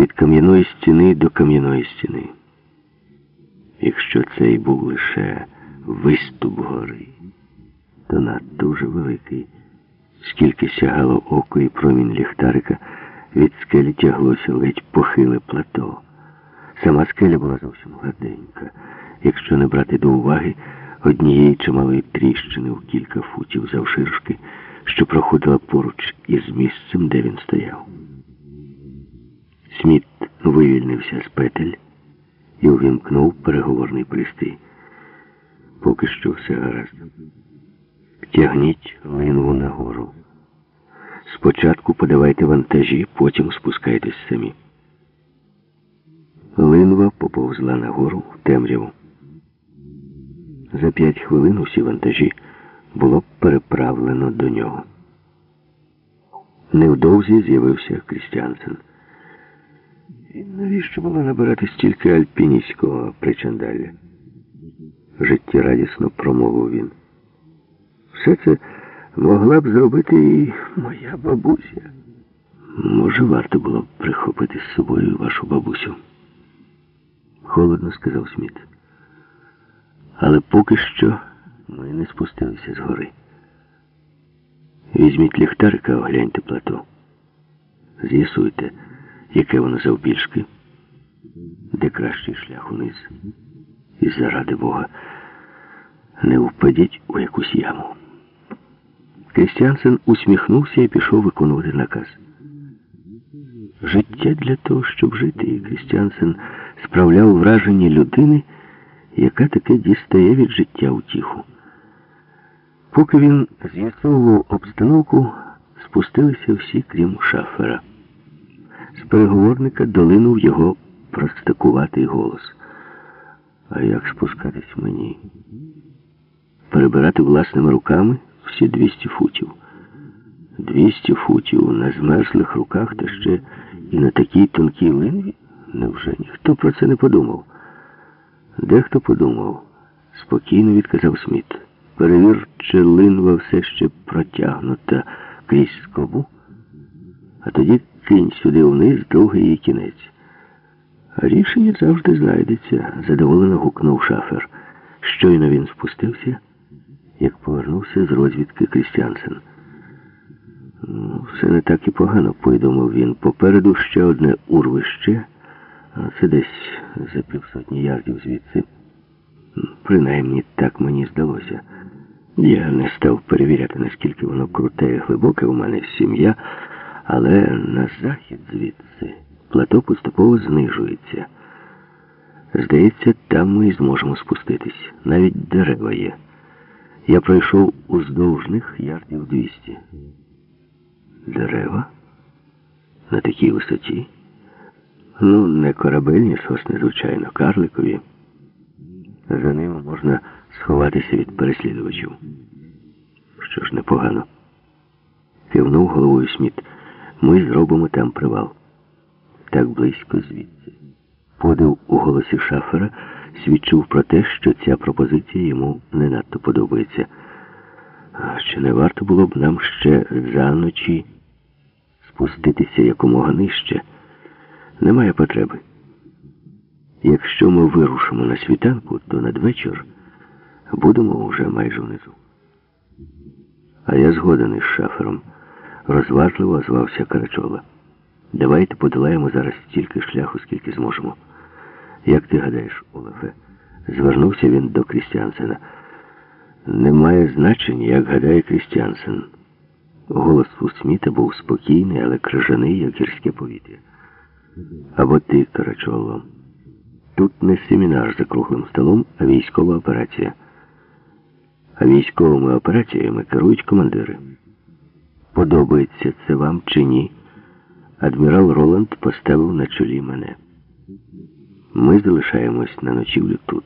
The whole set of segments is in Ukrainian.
від кам'яної стіни до кам'яної стіни. Якщо це і був лише виступ гори, то надто вже великий, скільки сягало око і промінь ліхтарика, від скелі тяглося ледь похиле плато. Сама скеля була зовсім гладенька, якщо не брати до уваги однієї чималої тріщини в кілька футів завширшки, що проходила поруч із місцем, де він стояв. Сміт вивільнився з петель і увімкнув переговорний пристрій. Поки що все гаразд. Тягніть линву нагору. Спочатку подавайте вантажі, потім спускайтесь самі. Линва поповзла нагору в темряву. За п'ять хвилин усі вантажі було переправлено до нього. Невдовзі з'явився Крістіансен. І навіщо було набирати стільки альпіністського причандалля? Життєрадісно промовив він. Все це могла б зробити і моя бабуся. Може, варто було б прихопити з собою вашу бабусю. Холодно сказав Сміт. Але поки що ми не спустилися з гори. Візьміть ліхтарика, огляньте плато. З'ясуйте, яке воно завбільшки, де кращий шлях униз. І заради Бога, не впадіть у якусь яму. Крістіансен усміхнувся і пішов виконувати наказ. Життя для того, щоб жити, і Крістіансен справляв враження людини, яка таке дістає від життя утіху. Поки він з'ясовував обстановку, спустилися всі, крім шафера. З переговорника долинув його простакуватий голос. А як спускатись мені? Перебирати власними руками всі 200 футів. 200 футів на змерзлих руках та ще і на такій тонкій линві? Невже ніхто про це не подумав? Дехто подумав, спокійно відказав Сміт. Перевір, чи линва все ще протягнута крізь скобу, а тоді кинь сюди вниз довгий її кінець. Рішення завжди знайдеться, задоволено гукнув шафер. Щойно він спустився, як повернувся з розвідки Крістіансен. Ну, все не так і погано, повідомив він. Попереду ще одне урвище, а це десь за півсотні ярдів звідси. Принаймні так мені здалося. Я не став перевіряти, наскільки воно круте і глибоке у мене сім'я, але на захід звідси плато поступово знижується. Здається, там ми і зможемо спуститись. Навіть дерева є. Я пройшов уздовж них ярдів 200. Дерева? На такій висоті? Ну, не корабельні сосни, звичайно, карликові. За ними можна сховатися від переслідувачів. Що ж непогано. Кивнув головою Сміт. Ми зробимо там привал. Так близько звідси. Подив у голосі шафера свідчив про те, що ця пропозиція йому не надто подобається. Чи не варто було б нам ще за ночі спуститися якомога нижче? Немає потреби. Якщо ми вирушимо на світанку, то надвечір будемо вже майже внизу. А я згоден із шафером, розважливо озвався Карачола. Давайте подолаємо зараз стільки шляху, скільки зможемо. Як ти гадаєш, Олефе? Звернувся він до Крістіансена. Немає значення, як гадає Крістіансен. Голос у Сміта був спокійний, але крижаний, як гірське повітря. Або ти, Карачоло. Тут не семінар за круглим столом, а військова операція. А військовими операціями керують командири. Подобається це вам чи ні? Адмірал Роланд поставив на чолі мене. Ми залишаємось на ночівлю тут.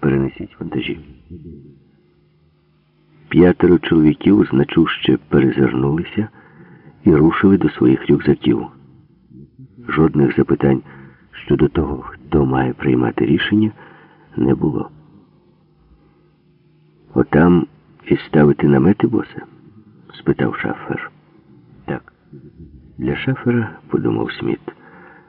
Перенесіть вантажі. П'ятеро чоловіків значуще перезирнулися і рушили до своїх рюкзаків. Жодних запитань щодо того, хто має приймати рішення, не було. Отам і ставити намети, босе? Спитав шафер. Так. Для шафера, подумав Сміт.